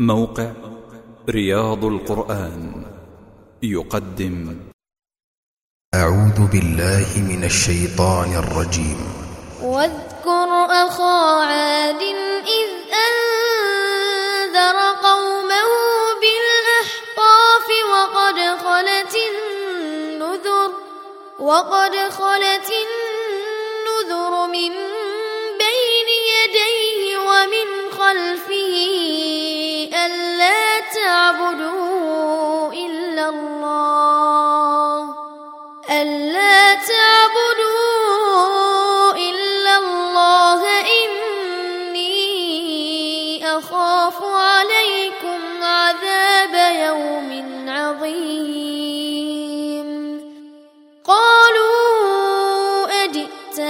موقع رياض القرآن يقدم. أعوذ بالله من الشيطان الرجيم. واذكر أخا عاد إذ أنذر قومه بالأحقاف وقد خلت النذر وقد خلت النذر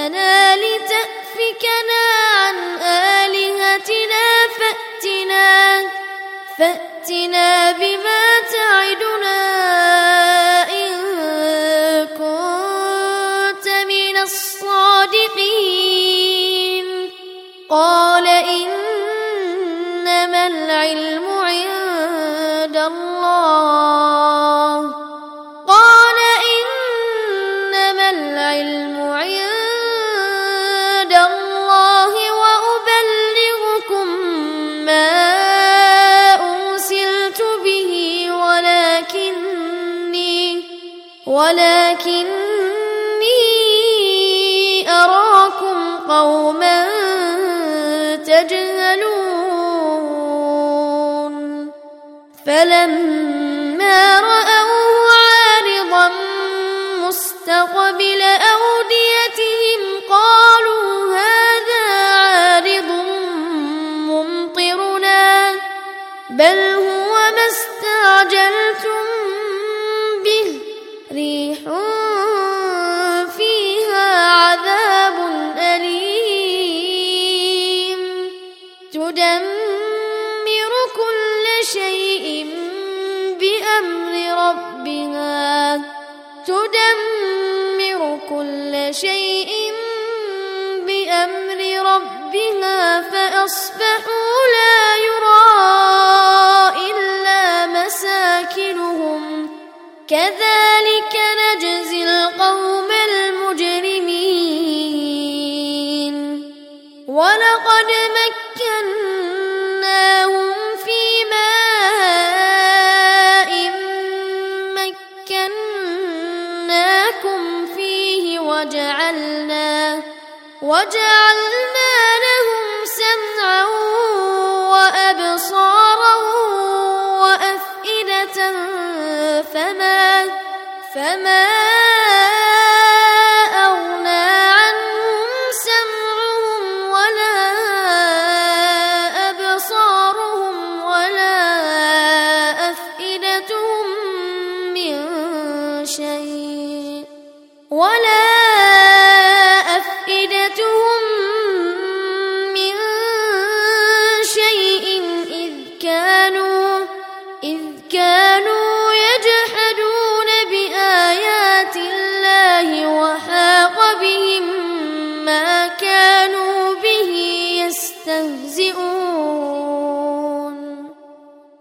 أجئتنا لتأفكنا عن آلهتنا فأتنا فأتنا بما تعدنا إن كنت من الصادقين. قال إنما العلم ولكني أراكم قوما تجهلون. فلما رأوه عارضا مستقبل تدمر كل شيء بأمر ربها. تدمر كل شيء بأمر ربها فأصبحوا لا يرى وجعلنا لهم سمعا وأبصارا وأفئدة فما فما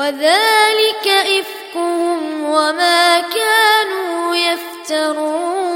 وذلك إفكهم وما كانوا يفترون.